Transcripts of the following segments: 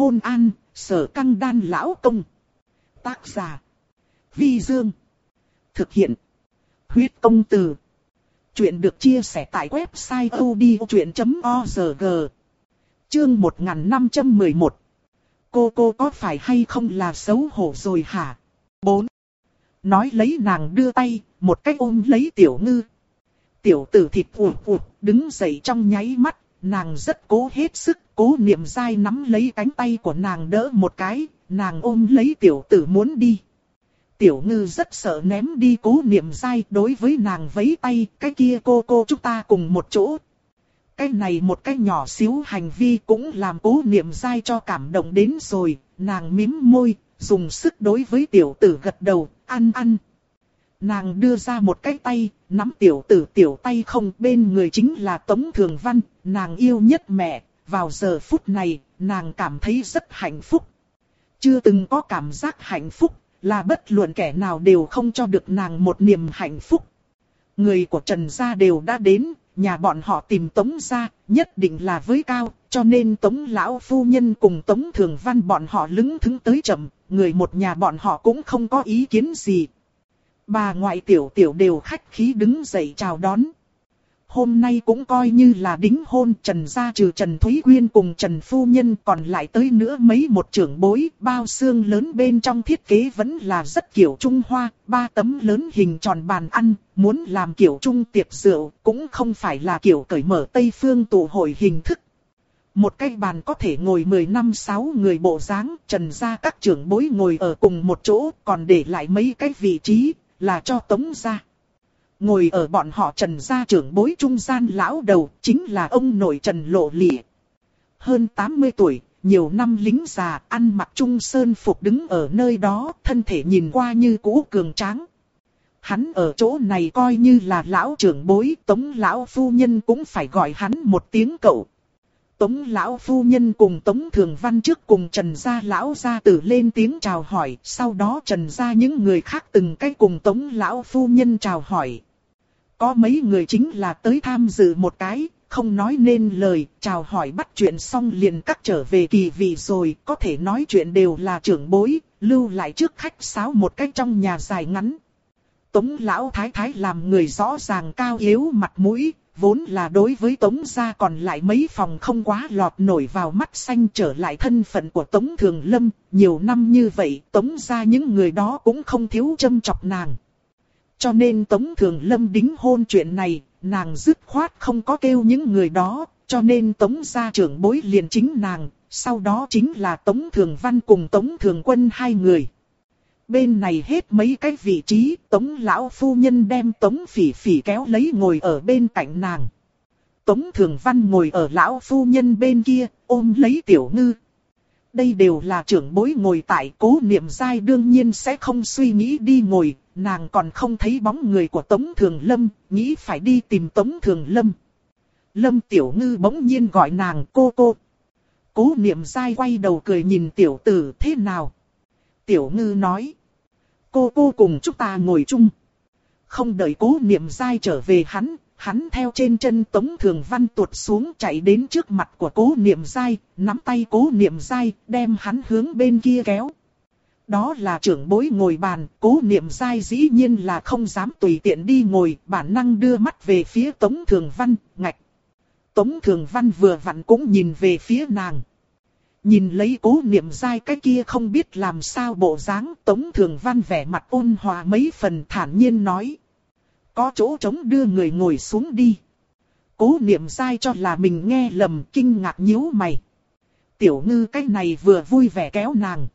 Hôn an, sở căng đan lão công. Tác giả. Vi Dương. Thực hiện. Huyết công từ. Chuyện được chia sẻ tại website odchuyện.org. Chương 1511. Cô cô có phải hay không là xấu hổ rồi hả? 4. Nói lấy nàng đưa tay, một cách ôm lấy tiểu ngư. Tiểu tử thịt vụt vụt, đứng dậy trong nháy mắt, nàng rất cố hết sức, cố niệm dai nắm lấy cánh tay của nàng đỡ một cái, nàng ôm lấy tiểu tử muốn đi. Tiểu ngư rất sợ ném đi cố niệm dai đối với nàng vấy tay, cái kia cô cô chúng ta cùng một chỗ. Cái này một cái nhỏ xíu hành vi cũng làm cố niệm dai cho cảm động đến rồi, nàng mím môi, dùng sức đối với tiểu tử gật đầu, ăn ăn. Nàng đưa ra một cái tay, nắm tiểu tử tiểu tay không bên người chính là Tống Thường Văn, nàng yêu nhất mẹ, vào giờ phút này, nàng cảm thấy rất hạnh phúc. Chưa từng có cảm giác hạnh phúc, là bất luận kẻ nào đều không cho được nàng một niềm hạnh phúc. Người của Trần Gia đều đã đến, nhà bọn họ tìm Tống Gia, nhất định là với cao, cho nên Tống Lão Phu Nhân cùng Tống Thường Văn bọn họ lứng thứng tới chậm, người một nhà bọn họ cũng không có ý kiến gì. Bà ngoại tiểu tiểu đều khách khí đứng dậy chào đón hôm nay cũng coi như là đính hôn Trần gia trừ Trần Thúy Quyên cùng Trần Phu Nhân còn lại tới nữa mấy một trưởng bối, bao xương lớn bên trong thiết kế vẫn là rất kiểu Trung Hoa, ba tấm lớn hình tròn bàn ăn, muốn làm kiểu Trung tiệc rượu, cũng không phải là kiểu cởi mở Tây Phương tụ hội hình thức. Một cái bàn có thể ngồi 10 năm 6 người bộ dáng, trần gia các trưởng bối ngồi ở cùng một chỗ, còn để lại mấy cái vị trí, là cho tống gia. Ngồi ở bọn họ trần gia trưởng bối trung gian lão đầu, chính là ông nội trần lộ lịa. Hơn 80 tuổi, nhiều năm lính già, ăn mặc trung sơn phục đứng ở nơi đó, thân thể nhìn qua như cũ cường tráng. Hắn ở chỗ này coi như là lão trưởng bối, tống lão phu nhân cũng phải gọi hắn một tiếng cậu. Tống lão phu nhân cùng Tống Thường Văn trước cùng Trần gia lão gia tử lên tiếng chào hỏi, sau đó Trần gia những người khác từng cách cùng Tống lão phu nhân chào hỏi. Có mấy người chính là tới tham dự một cái, không nói nên lời, chào hỏi bắt chuyện xong liền cắt trở về kỳ vị rồi, có thể nói chuyện đều là trưởng bối, lưu lại trước khách sáo một cách trong nhà dài ngắn. Tống lão thái thái làm người rõ ràng cao yếu mặt mũi, vốn là đối với Tống gia còn lại mấy phòng không quá lọt nổi vào mắt xanh trở lại thân phận của Tống Thường Lâm, nhiều năm như vậy Tống gia những người đó cũng không thiếu châm chọc nàng. Cho nên Tống Thường Lâm đính hôn chuyện này, nàng dứt khoát không có kêu những người đó, cho nên Tống gia trưởng bối liền chính nàng, sau đó chính là Tống Thường Văn cùng Tống Thường Quân hai người. Bên này hết mấy cái vị trí, Tống Lão Phu Nhân đem Tống Phỉ Phỉ kéo lấy ngồi ở bên cạnh nàng. Tống Thường Văn ngồi ở Lão Phu Nhân bên kia, ôm lấy Tiểu Ngư. Đây đều là trưởng bối ngồi tại cố niệm giai đương nhiên sẽ không suy nghĩ đi ngồi, nàng còn không thấy bóng người của Tống Thường Lâm, nghĩ phải đi tìm Tống Thường Lâm. Lâm Tiểu Ngư bỗng nhiên gọi nàng cô cô. Cố niệm dai quay đầu cười nhìn tiểu tử thế nào. Tiểu Ngư nói. Cô cô cùng chúng ta ngồi chung. Không đợi cố niệm dai trở về hắn, hắn theo trên chân Tống Thường Văn tuột xuống chạy đến trước mặt của cố niệm dai, nắm tay cố niệm dai, đem hắn hướng bên kia kéo. Đó là trưởng bối ngồi bàn, cố niệm dai dĩ nhiên là không dám tùy tiện đi ngồi, bản năng đưa mắt về phía Tống Thường Văn, ngạch. Tống Thường Văn vừa vặn cũng nhìn về phía nàng. Nhìn lấy cố niệm dai cái kia không biết làm sao bộ dáng, Tống Thường Văn vẻ mặt ôn hòa mấy phần thản nhiên nói. Có chỗ trống đưa người ngồi xuống đi. Cố niệm dai cho là mình nghe lầm kinh ngạc nhíu mày. Tiểu ngư cái này vừa vui vẻ kéo nàng.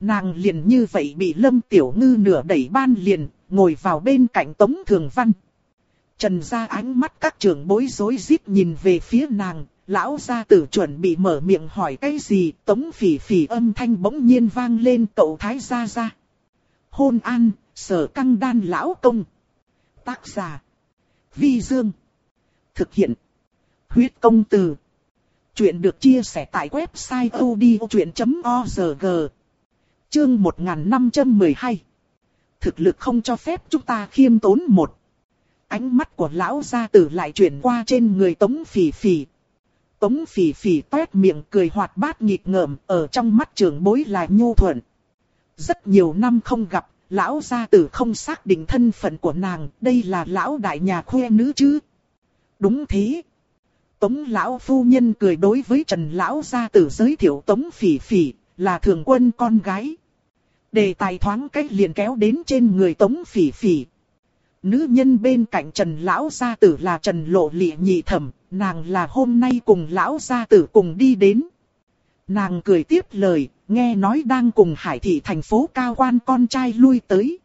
Nàng liền như vậy bị Lâm Tiểu Ngư nửa đẩy ban liền, ngồi vào bên cạnh Tống Thường Văn. Trần ra ánh mắt các trưởng bối rối rít nhìn về phía nàng, lão gia tử chuẩn bị mở miệng hỏi cái gì, Tống Phỉ Phỉ âm thanh bỗng nhiên vang lên cậu thái gia gia. Hôn an, sở căng đan lão công. Tác giả. Vi Dương. Thực hiện. Huyết công từ. Chuyện được chia sẻ tại website odchuyện.org. Chương 1512 Thực lực không cho phép chúng ta khiêm tốn một. Ánh mắt của lão gia tử lại chuyển qua trên người tống phỉ phỉ. Tống phỉ phỉ toét miệng cười hoạt bát nghịch ngợm, ở trong mắt trưởng bối là nhu thuận. Rất nhiều năm không gặp, lão gia tử không xác định thân phận của nàng, đây là lão đại nhà khuê nữ chứ. Đúng thế. Tống lão phu nhân cười đối với Trần lão gia tử giới thiệu Tống phỉ phỉ, là thường quân con gái. Đề tài thoáng cách liền kéo đến trên người Tống phỉ phỉ. Nữ nhân bên cạnh Trần lão gia tử là Trần lộ lịa nhị thẩm, nàng là hôm nay cùng lão gia tử cùng đi đến. Nàng cười tiếp lời, nghe nói đang cùng hải thị thành phố cao quan con trai lui tới.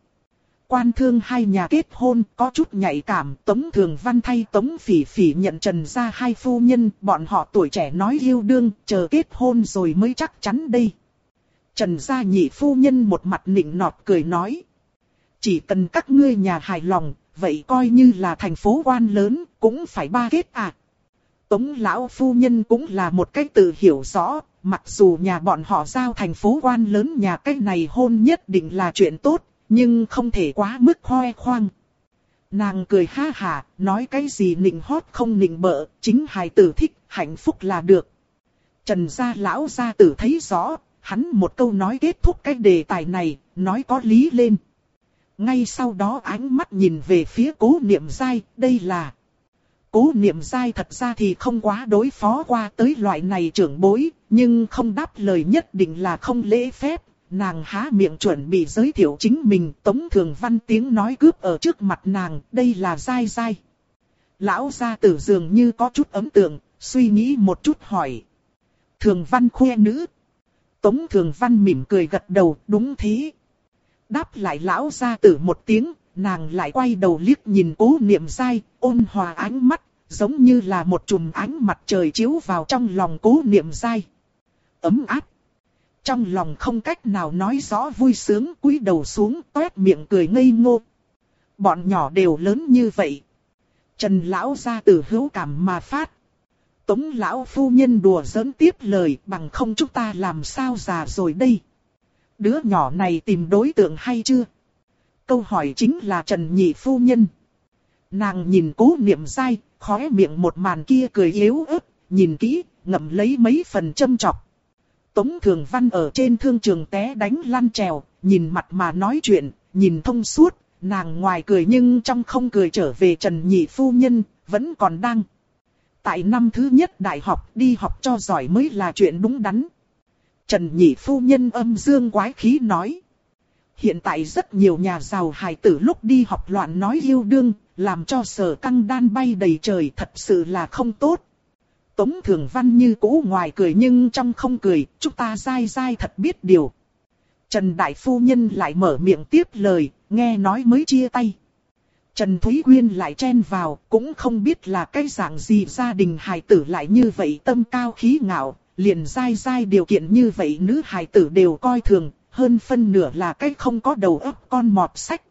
Quan thương hai nhà kết hôn có chút nhạy cảm, Tống Thường Văn thay Tống Phỉ Phỉ nhận trần ra hai phu nhân, bọn họ tuổi trẻ nói yêu đương, chờ kết hôn rồi mới chắc chắn đây. Trần gia nhị phu nhân một mặt nịnh nọt cười nói. Chỉ cần các ngươi nhà hài lòng, vậy coi như là thành phố quan lớn, cũng phải ba kết à. Tống lão phu nhân cũng là một cách tự hiểu rõ, mặc dù nhà bọn họ giao thành phố quan lớn nhà cách này hôn nhất định là chuyện tốt, nhưng không thể quá mức khoe khoang. Nàng cười ha hà, nói cái gì nịnh hót không nịnh bợ, chính hài tử thích, hạnh phúc là được. Trần gia lão gia tử thấy rõ, hắn một câu nói kết thúc cái đề tài này, nói có lý lên. Ngay sau đó ánh mắt nhìn về phía cố niệm dai, đây là... Cố niệm dai thật ra thì không quá đối phó qua tới loại này trưởng bối, nhưng không đáp lời nhất định là không lễ phép. Nàng há miệng chuẩn bị giới thiệu chính mình, Tống Thường Văn tiếng nói cướp ở trước mặt nàng, đây là dai dai. Lão gia tử dường như có chút ấm tượng, suy nghĩ một chút hỏi. Thường Văn khoe nữ. Tống Thường Văn mỉm cười gật đầu, đúng thế. Đáp lại lão gia tử một tiếng, nàng lại quay đầu liếc nhìn cố niệm dai, ôn hòa ánh mắt, giống như là một chùm ánh mặt trời chiếu vào trong lòng cố niệm dai. Ấm áp. Trong lòng không cách nào nói rõ vui sướng cúi đầu xuống toét miệng cười ngây ngô. Bọn nhỏ đều lớn như vậy. Trần lão ra từ hữu cảm mà phát. Tống lão phu nhân đùa giỡn tiếp lời bằng không chúng ta làm sao già rồi đây. Đứa nhỏ này tìm đối tượng hay chưa? Câu hỏi chính là Trần Nhị Phu Nhân. Nàng nhìn cố niệm dai, khóe miệng một màn kia cười yếu ớt, nhìn kỹ, ngậm lấy mấy phần châm chọc. Tống Thường Văn ở trên thương trường té đánh lăn trèo, nhìn mặt mà nói chuyện, nhìn thông suốt, nàng ngoài cười nhưng trong không cười trở về Trần Nhị Phu Nhân, vẫn còn đang. Tại năm thứ nhất đại học đi học cho giỏi mới là chuyện đúng đắn. Trần Nhị Phu Nhân âm dương quái khí nói. Hiện tại rất nhiều nhà giàu hài tử lúc đi học loạn nói yêu đương, làm cho sở căng đan bay đầy trời thật sự là không tốt. Tống Thường Văn như cũ ngoài cười nhưng trong không cười, chúng ta dai dai thật biết điều. Trần Đại Phu Nhân lại mở miệng tiếp lời, nghe nói mới chia tay. Trần Thúy Quyên lại chen vào, cũng không biết là cái dạng gì gia đình hài tử lại như vậy tâm cao khí ngạo, liền dai dai điều kiện như vậy nữ hài tử đều coi thường, hơn phân nửa là cái không có đầu óc con mọt sách.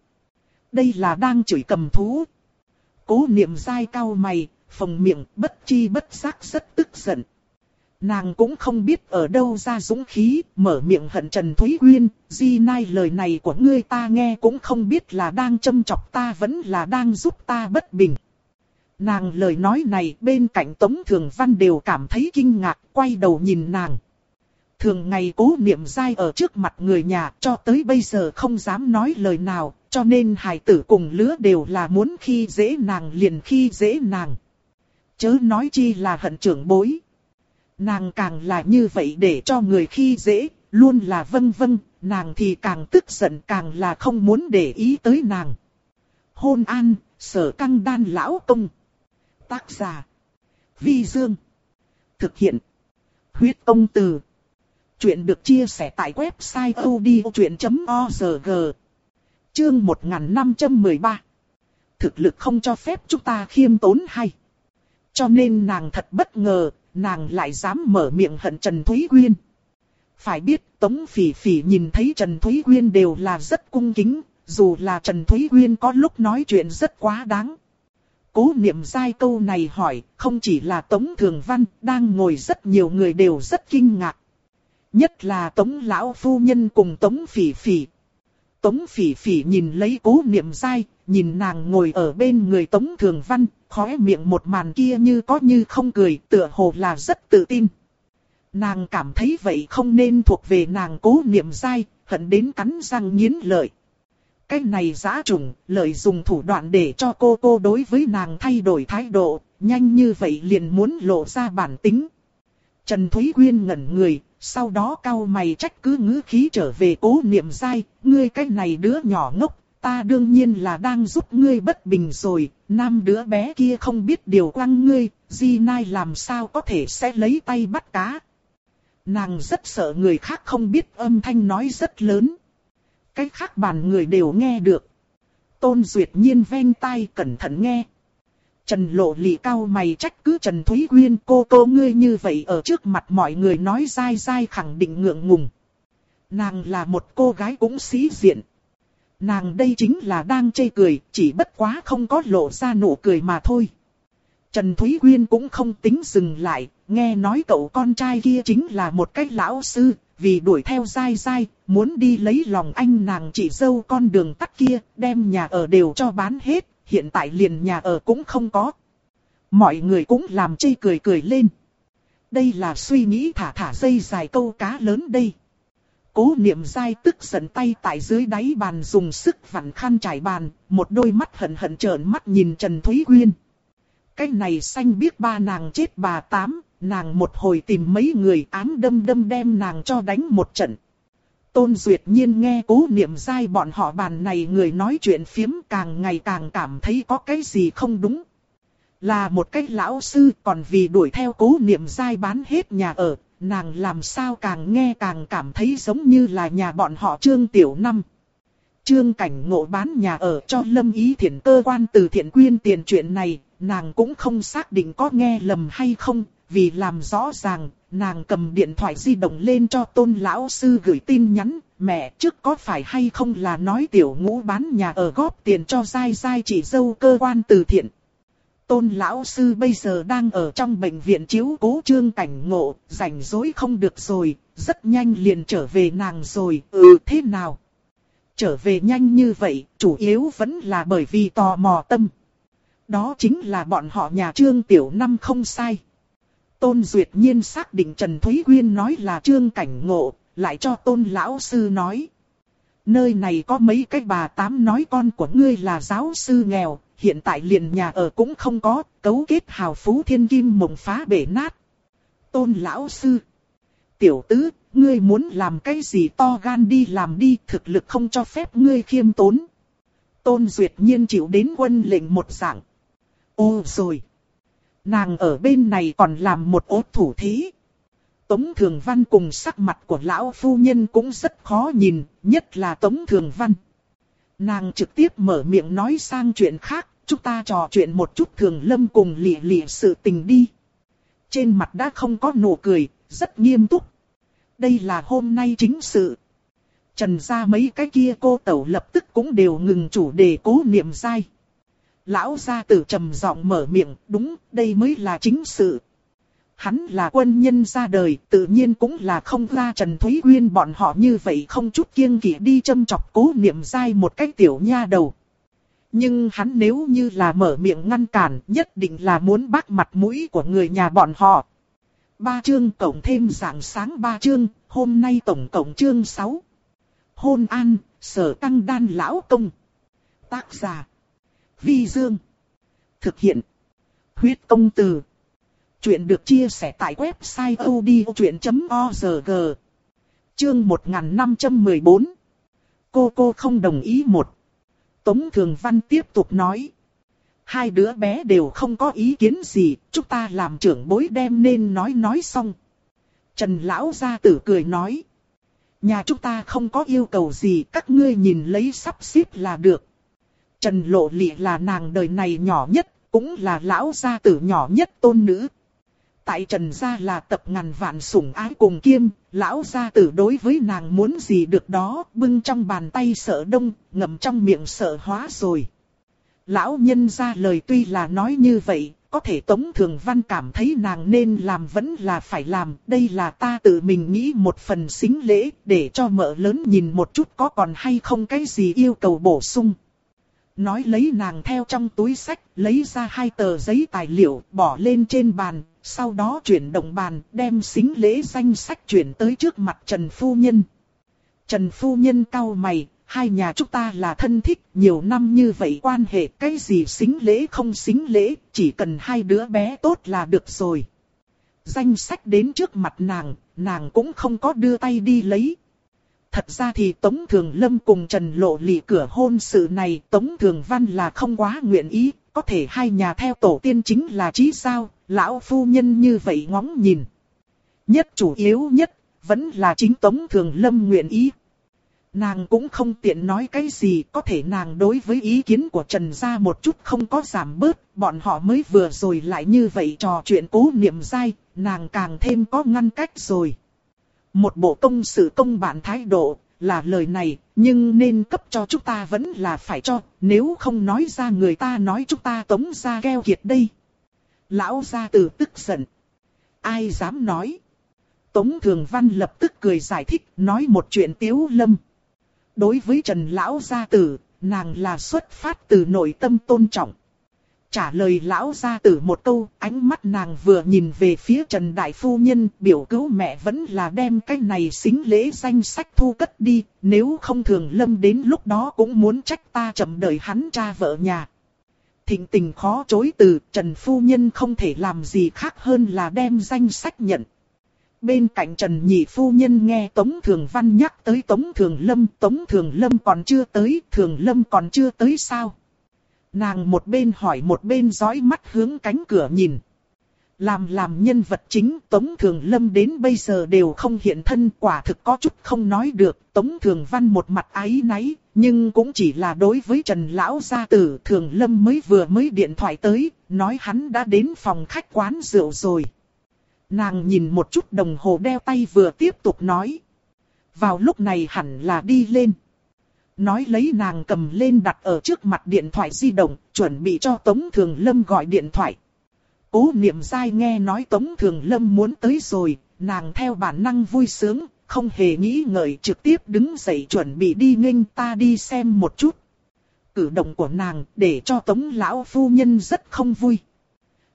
Đây là đang chửi cầm thú. Cố niệm dai cao mày, phồng miệng bất chi bất giác rất tức giận. Nàng cũng không biết ở đâu ra dũng khí, mở miệng hận Trần Thúy Uyên, di nai lời này của ngươi ta nghe cũng không biết là đang châm chọc ta vẫn là đang giúp ta bất bình. Nàng lời nói này bên cạnh Tống Thường Văn đều cảm thấy kinh ngạc, quay đầu nhìn nàng. Thường ngày cố niệm dai ở trước mặt người nhà cho tới bây giờ không dám nói lời nào, cho nên hài tử cùng lứa đều là muốn khi dễ nàng liền khi dễ nàng. Chớ nói chi là hận trưởng bối. Nàng càng là như vậy để cho người khi dễ, luôn là vâng vâng, nàng thì càng tức giận càng là không muốn để ý tới nàng. Hôn an, sở căng đan lão công. Tác giả. Vi Dương. Thực hiện. Huyết công từ. Chuyện được chia sẻ tại website odchuyện.org. Chương 1513. Thực lực không cho phép chúng ta khiêm tốn hay. Cho nên nàng thật bất ngờ, nàng lại dám mở miệng hận Trần Thúy Quyên. Phải biết Tống Phỉ Phỉ nhìn thấy Trần Thúy Quyên đều là rất cung kính, dù là Trần Thúy Quyên có lúc nói chuyện rất quá đáng. Cố niệm dai câu này hỏi, không chỉ là Tống Thường Văn, đang ngồi rất nhiều người đều rất kinh ngạc. Nhất là Tống Lão Phu Nhân cùng Tống Phỉ Phỉ. Tống phỉ phỉ nhìn lấy cố niệm dai, nhìn nàng ngồi ở bên người Tống Thường Văn, khóe miệng một màn kia như có như không cười, tựa hồ là rất tự tin. Nàng cảm thấy vậy không nên thuộc về nàng cố niệm dai, hận đến cắn răng nghiến lợi. Cái này giã trùng, lợi dùng thủ đoạn để cho cô cô đối với nàng thay đổi thái độ, nhanh như vậy liền muốn lộ ra bản tính. Trần Thúy Quyên ngẩn người, sau đó cau mày trách cứ ngữ khí trở về cố niệm dai, ngươi cái này đứa nhỏ ngốc, ta đương nhiên là đang giúp ngươi bất bình rồi, nam đứa bé kia không biết điều quăng ngươi, di nai làm sao có thể sẽ lấy tay bắt cá. Nàng rất sợ người khác không biết âm thanh nói rất lớn. Cách khác bàn người đều nghe được. Tôn Duyệt Nhiên ven tai cẩn thận nghe. Trần Lộ lì cao mày trách cứ Trần Thúy Quyên cô cô ngươi như vậy ở trước mặt mọi người nói dai dai khẳng định ngượng ngùng. Nàng là một cô gái cũng sĩ diện. Nàng đây chính là đang chê cười, chỉ bất quá không có lộ ra nụ cười mà thôi. Trần Thúy Quyên cũng không tính dừng lại, nghe nói cậu con trai kia chính là một cái lão sư, vì đuổi theo dai dai, muốn đi lấy lòng anh nàng chị dâu con đường tắt kia, đem nhà ở đều cho bán hết, hiện tại liền nhà ở cũng không có. Mọi người cũng làm chây cười cười lên. Đây là suy nghĩ thả thả dây dài câu cá lớn đây. Cố niệm dai tức giận tay tại dưới đáy bàn dùng sức vặn khăn trải bàn, một đôi mắt hận hận trợn mắt nhìn Trần Thúy Quyên. Cái này xanh biết ba nàng chết bà tám, nàng một hồi tìm mấy người ám đâm đâm đem nàng cho đánh một trận. Tôn Duyệt Nhiên nghe cố niệm dai bọn họ bàn này người nói chuyện phiếm càng ngày càng cảm thấy có cái gì không đúng. Là một cái lão sư còn vì đuổi theo cố niệm dai bán hết nhà ở, nàng làm sao càng nghe càng cảm thấy giống như là nhà bọn họ Trương Tiểu Năm. Trương Cảnh Ngộ bán nhà ở cho Lâm Ý Thiển cơ quan từ thiện quyên tiền chuyện này, nàng cũng không xác định có nghe lầm hay không, vì làm rõ ràng, nàng cầm điện thoại di động lên cho tôn lão sư gửi tin nhắn, mẹ trước có phải hay không là nói tiểu ngũ bán nhà ở góp tiền cho dai dai chỉ dâu cơ quan từ thiện. Tôn lão sư bây giờ đang ở trong bệnh viện chiếu cố trương cảnh ngộ, rảnh rỗi không được rồi, rất nhanh liền trở về nàng rồi, ừ thế nào? Trở về nhanh như vậy, chủ yếu vẫn là bởi vì tò mò tâm. Đó chính là bọn họ nhà trương tiểu năm không sai. Tôn Duyệt Nhiên xác định Trần Thúy Quyên nói là trương cảnh ngộ, lại cho tôn lão sư nói. Nơi này có mấy cái bà tám nói con của ngươi là giáo sư nghèo, hiện tại liền nhà ở cũng không có, cấu kết hào phú thiên kim mộng phá bể nát. Tôn lão sư. Tiểu tứ, ngươi muốn làm cái gì to gan đi làm đi, thực lực không cho phép ngươi khiêm tốn. Tôn Duyệt Nhiên chịu đến quân lệnh một dạng. Ô rồi. Nàng ở bên này còn làm một ốt thủ thí, Tống Thường Văn cùng sắc mặt của lão phu nhân cũng rất khó nhìn, nhất là Tống Thường Văn. Nàng trực tiếp mở miệng nói sang chuyện khác, chúng ta trò chuyện một chút Thường Lâm cùng lịa lịa sự tình đi. Trên mặt đã không có nụ cười, rất nghiêm túc. Đây là hôm nay chính sự. Trần ra mấy cái kia cô tẩu lập tức cũng đều ngừng chủ đề cố niệm dai. Lão gia tử trầm giọng mở miệng, đúng, đây mới là chính sự. Hắn là quân nhân ra đời, tự nhiên cũng là không ra Trần Thúy Quyên bọn họ như vậy không chút kiêng kỵ đi châm chọc cố niệm dai một cách tiểu nha đầu. Nhưng hắn nếu như là mở miệng ngăn cản, nhất định là muốn bác mặt mũi của người nhà bọn họ. Ba chương cộng thêm dạng sáng ba chương, hôm nay tổng cộng chương 6. Hôn an, sở tăng đan lão công. Tác giả. Vi Dương. Thực hiện. Huyết công từ. Chuyện được chia sẻ tại website odchuyện.org. Chương 1514. Cô cô không đồng ý một. Tống Thường Văn tiếp tục nói. Hai đứa bé đều không có ý kiến gì, chúng ta làm trưởng bối đem nên nói nói xong. Trần Lão gia tử cười nói. Nhà chúng ta không có yêu cầu gì, các ngươi nhìn lấy sắp xếp là được. Trần Lộ Lị là nàng đời này nhỏ nhất, cũng là lão gia tử nhỏ nhất tôn nữ. Tại Trần gia là tập ngàn vạn sủng ái cùng kiêm, lão gia tử đối với nàng muốn gì được đó, bưng trong bàn tay sợ đông, ngậm trong miệng sợ hóa rồi. Lão nhân ra lời tuy là nói như vậy, có thể Tống Thường Văn cảm thấy nàng nên làm vẫn là phải làm, đây là ta tự mình nghĩ một phần xính lễ, để cho mợ lớn nhìn một chút có còn hay không cái gì yêu cầu bổ sung. Nói lấy nàng theo trong túi sách, lấy ra hai tờ giấy tài liệu, bỏ lên trên bàn, sau đó chuyển động bàn, đem xính lễ danh sách chuyển tới trước mặt Trần Phu Nhân. Trần Phu Nhân cau mày, hai nhà chúng ta là thân thích, nhiều năm như vậy quan hệ cái gì xính lễ không xính lễ, chỉ cần hai đứa bé tốt là được rồi. Danh sách đến trước mặt nàng, nàng cũng không có đưa tay đi lấy. Thật ra thì Tống Thường Lâm cùng Trần Lộ lì cửa hôn sự này Tống Thường Văn là không quá nguyện ý, có thể hai nhà theo tổ tiên chính là chí sao, lão phu nhân như vậy ngóng nhìn. Nhất chủ yếu nhất, vẫn là chính Tống Thường Lâm nguyện ý. Nàng cũng không tiện nói cái gì, có thể nàng đối với ý kiến của Trần Gia một chút không có giảm bớt, bọn họ mới vừa rồi lại như vậy trò chuyện cố niệm dai, nàng càng thêm có ngăn cách rồi. Một bộ công sự công bản thái độ, là lời này, nhưng nên cấp cho chúng ta vẫn là phải cho, nếu không nói ra người ta nói chúng ta tống ra keo kiệt đây. Lão gia tử tức giận. Ai dám nói? Tống Thường Văn lập tức cười giải thích, nói một chuyện tiếu lâm. Đối với Trần Lão Gia Tử, nàng là xuất phát từ nội tâm tôn trọng. Trả lời Lão Gia Tử một câu, ánh mắt nàng vừa nhìn về phía Trần Đại Phu Nhân, biểu cứu mẹ vẫn là đem cái này xính lễ danh sách thu cất đi, nếu không thường lâm đến lúc đó cũng muốn trách ta chậm đợi hắn cha vợ nhà. Thịnh tình khó chối từ, Trần Phu Nhân không thể làm gì khác hơn là đem danh sách nhận. Bên cạnh Trần Nhị Phu Nhân nghe Tống Thường Văn nhắc tới Tống Thường Lâm, Tống Thường Lâm còn chưa tới, Thường Lâm còn chưa tới sao? Nàng một bên hỏi một bên dõi mắt hướng cánh cửa nhìn. Làm làm nhân vật chính Tống Thường Lâm đến bây giờ đều không hiện thân quả thực có chút không nói được. Tống Thường Văn một mặt ái náy, nhưng cũng chỉ là đối với Trần Lão Gia Tử Thường Lâm mới vừa mới điện thoại tới, nói hắn đã đến phòng khách quán rượu rồi. Nàng nhìn một chút đồng hồ đeo tay vừa tiếp tục nói. Vào lúc này hẳn là đi lên. Nói lấy nàng cầm lên đặt ở trước mặt điện thoại di động, chuẩn bị cho Tống Thường Lâm gọi điện thoại. Cố niệm dai nghe nói Tống Thường Lâm muốn tới rồi, nàng theo bản năng vui sướng, không hề nghĩ ngợi trực tiếp đứng dậy chuẩn bị đi nghênh ta đi xem một chút. Cử động của nàng để cho Tống Lão Phu Nhân rất không vui.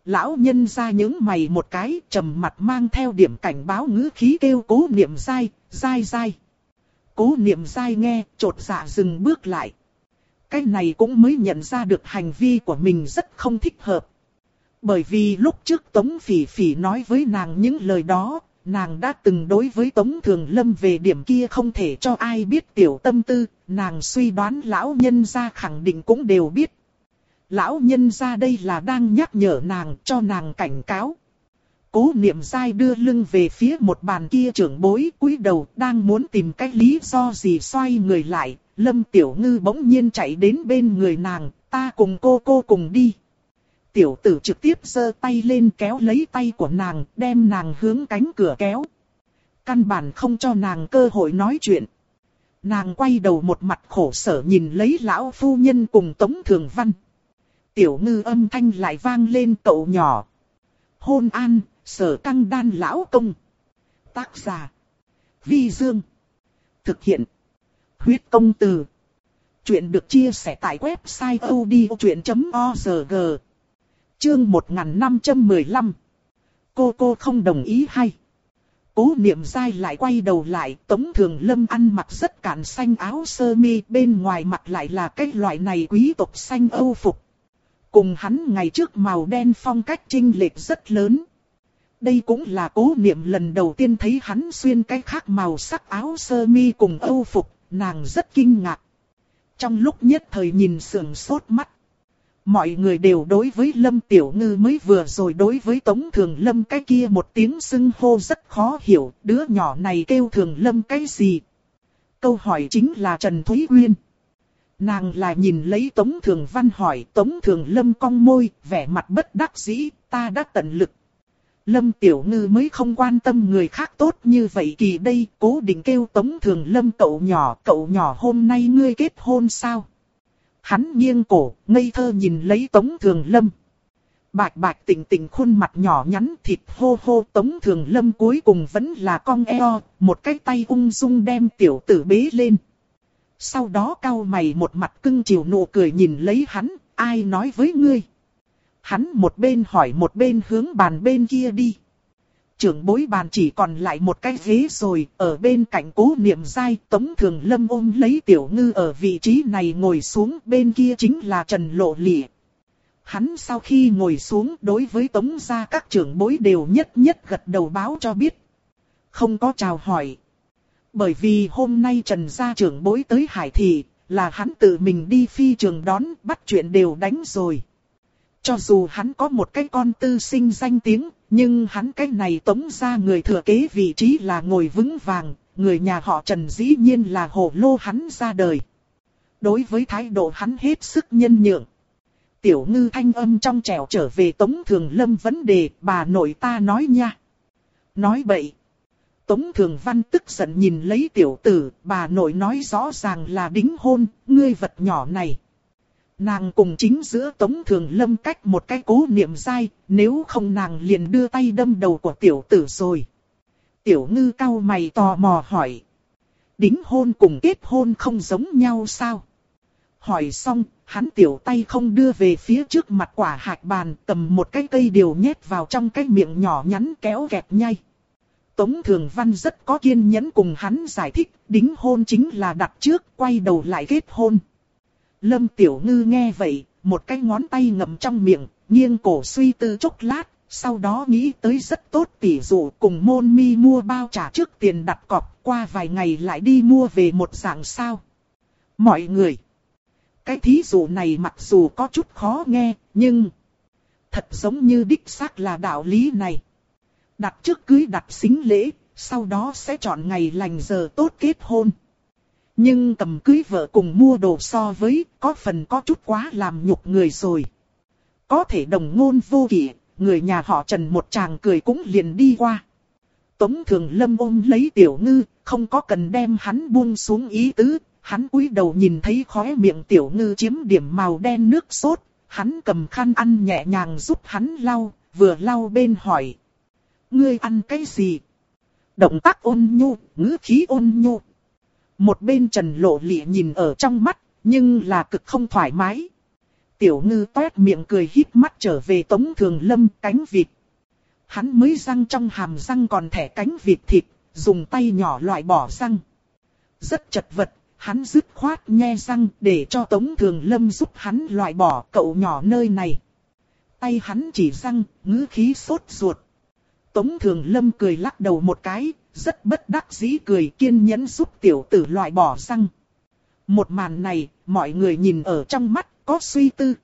Lão nhân ra những mày một cái trầm mặt mang theo điểm cảnh báo ngữ khí kêu cố niệm dai, dai dai. Cố niệm dai nghe, trột dạ dừng bước lại. Cái này cũng mới nhận ra được hành vi của mình rất không thích hợp. Bởi vì lúc trước Tống Phỉ Phỉ nói với nàng những lời đó, nàng đã từng đối với Tống Thường Lâm về điểm kia không thể cho ai biết tiểu tâm tư, nàng suy đoán lão nhân gia khẳng định cũng đều biết lão nhân gia đây là đang nhắc nhở nàng cho nàng cảnh cáo. Cố niệm dai đưa lưng về phía một bàn kia trưởng bối cúi đầu đang muốn tìm cái lý do gì xoay người lại, lâm tiểu ngư bỗng nhiên chạy đến bên người nàng, ta cùng cô cô cùng đi. Tiểu tử trực tiếp giơ tay lên kéo lấy tay của nàng, đem nàng hướng cánh cửa kéo. Căn bản không cho nàng cơ hội nói chuyện. Nàng quay đầu một mặt khổ sở nhìn lấy lão phu nhân cùng Tống Thường Văn. Tiểu ngư âm thanh lại vang lên cậu nhỏ. Hôn an, sở căng đan lão công. Tác giả. Vi Dương. Thực hiện. Huyết công từ. Chuyện được chia sẻ tại website odchuyện.org. Chương 1515. Cô cô không đồng ý hay. Cố niệm dai lại quay đầu lại, Tống Thường Lâm ăn mặc rất cản xanh áo sơ mi, bên ngoài mặt lại là cái loại này quý tộc xanh âu phục. Cùng hắn ngày trước màu đen phong cách trinh lệch rất lớn. Đây cũng là cố niệm lần đầu tiên thấy hắn xuyên cái khác màu sắc áo sơ mi cùng âu phục, nàng rất kinh ngạc. Trong lúc nhất thời nhìn sườn sốt mắt. Mọi người đều đối với Lâm Tiểu Ngư mới vừa rồi đối với Tống Thường Lâm cái kia một tiếng xưng hô rất khó hiểu, đứa nhỏ này kêu Thường Lâm cái gì? Câu hỏi chính là Trần Thúy Uyên. Nàng là nhìn lấy Tống Thường Văn hỏi Tống Thường Lâm cong môi, vẻ mặt bất đắc dĩ, ta đã tận lực. Lâm Tiểu Ngư mới không quan tâm người khác tốt như vậy kỳ đây, cố định kêu Tống Thường Lâm cậu nhỏ, cậu nhỏ hôm nay ngươi kết hôn sao? Hắn nghiêng cổ, ngây thơ nhìn lấy Tống Thường Lâm. Bạch bạch tỉnh tỉnh khuôn mặt nhỏ nhắn thịt hô hô tống thường lâm cuối cùng vẫn là con eo, một cái tay ung dung đem tiểu tử bế lên. Sau đó cau mày một mặt cưng chiều nụ cười nhìn lấy hắn, ai nói với ngươi. Hắn một bên hỏi một bên hướng bàn bên kia đi. Trưởng bối bàn chỉ còn lại một cái ghế rồi, ở bên cạnh cố niệm dai, Tống Thường Lâm ôm lấy tiểu ngư ở vị trí này ngồi xuống, bên kia chính là Trần Lộ Lịa. Hắn sau khi ngồi xuống đối với Tống gia các trưởng bối đều nhất nhất gật đầu báo cho biết. Không có chào hỏi. Bởi vì hôm nay Trần gia trưởng bối tới Hải Thị, là hắn tự mình đi phi trường đón bắt chuyện đều đánh rồi. Cho dù hắn có một cái con tư sinh danh tiếng, nhưng hắn cái này tống ra người thừa kế vị trí là ngồi vững vàng, người nhà họ Trần dĩ nhiên là hồ lô hắn ra đời. Đối với thái độ hắn hết sức nhân nhượng. Tiểu ngư thanh âm trong trẻo trở về Tống Thường Lâm vấn đề, bà nội ta nói nha. Nói bậy. Tống Thường Văn tức giận nhìn lấy tiểu tử, bà nội nói rõ ràng là đính hôn, ngươi vật nhỏ này. Nàng cùng chính giữa Tống Thường Lâm cách một cái cố niệm dai, nếu không nàng liền đưa tay đâm đầu của tiểu tử rồi. Tiểu ngư cao mày tò mò hỏi. Đính hôn cùng kết hôn không giống nhau sao? Hỏi xong, hắn tiểu tay không đưa về phía trước mặt quả hạt bàn, cầm một cái cây điều nhét vào trong cái miệng nhỏ nhắn kéo kẹt nhai. Tống Thường Văn rất có kiên nhẫn cùng hắn giải thích, đính hôn chính là đặt trước, quay đầu lại kết hôn. Lâm Tiểu Ngư nghe vậy, một cái ngón tay ngậm trong miệng, nghiêng cổ suy tư chốc lát, sau đó nghĩ tới rất tốt tỷ dụ cùng môn mi mua bao trả trước tiền đặt cọc, qua vài ngày lại đi mua về một dạng sao. Mọi người, cái thí dụ này mặc dù có chút khó nghe, nhưng thật giống như đích xác là đạo lý này. Đặt trước cưới đặt xính lễ, sau đó sẽ chọn ngày lành giờ tốt kết hôn. Nhưng cầm cưới vợ cùng mua đồ so với, có phần có chút quá làm nhục người rồi. Có thể đồng ngôn vô kỷ, người nhà họ Trần một chàng cười cũng liền đi qua. Tống Thường Lâm ôm lấy tiểu ngư, không có cần đem hắn buông xuống ý tứ, hắn cúi đầu nhìn thấy khóe miệng tiểu ngư chiếm điểm màu đen nước sốt, hắn cầm khăn ăn nhẹ nhàng giúp hắn lau, vừa lau bên hỏi. Ngươi ăn cái gì? Động tác ôn nhu, ngữ khí ôn nhu. Một bên trần lộ lịa nhìn ở trong mắt, nhưng là cực không thoải mái. Tiểu ngư toét miệng cười hít mắt trở về tống thường lâm cánh vịt. Hắn mới răng trong hàm răng còn thẻ cánh vịt thịt, dùng tay nhỏ loại bỏ răng. Rất chật vật, hắn dứt khoát nhe răng để cho tống thường lâm giúp hắn loại bỏ cậu nhỏ nơi này. Tay hắn chỉ răng, ngữ khí sốt ruột. Tống thường lâm cười lắc đầu một cái, rất bất đắc dĩ cười kiên nhẫn giúp tiểu tử loại bỏ răng. Một màn này, mọi người nhìn ở trong mắt, có suy tư.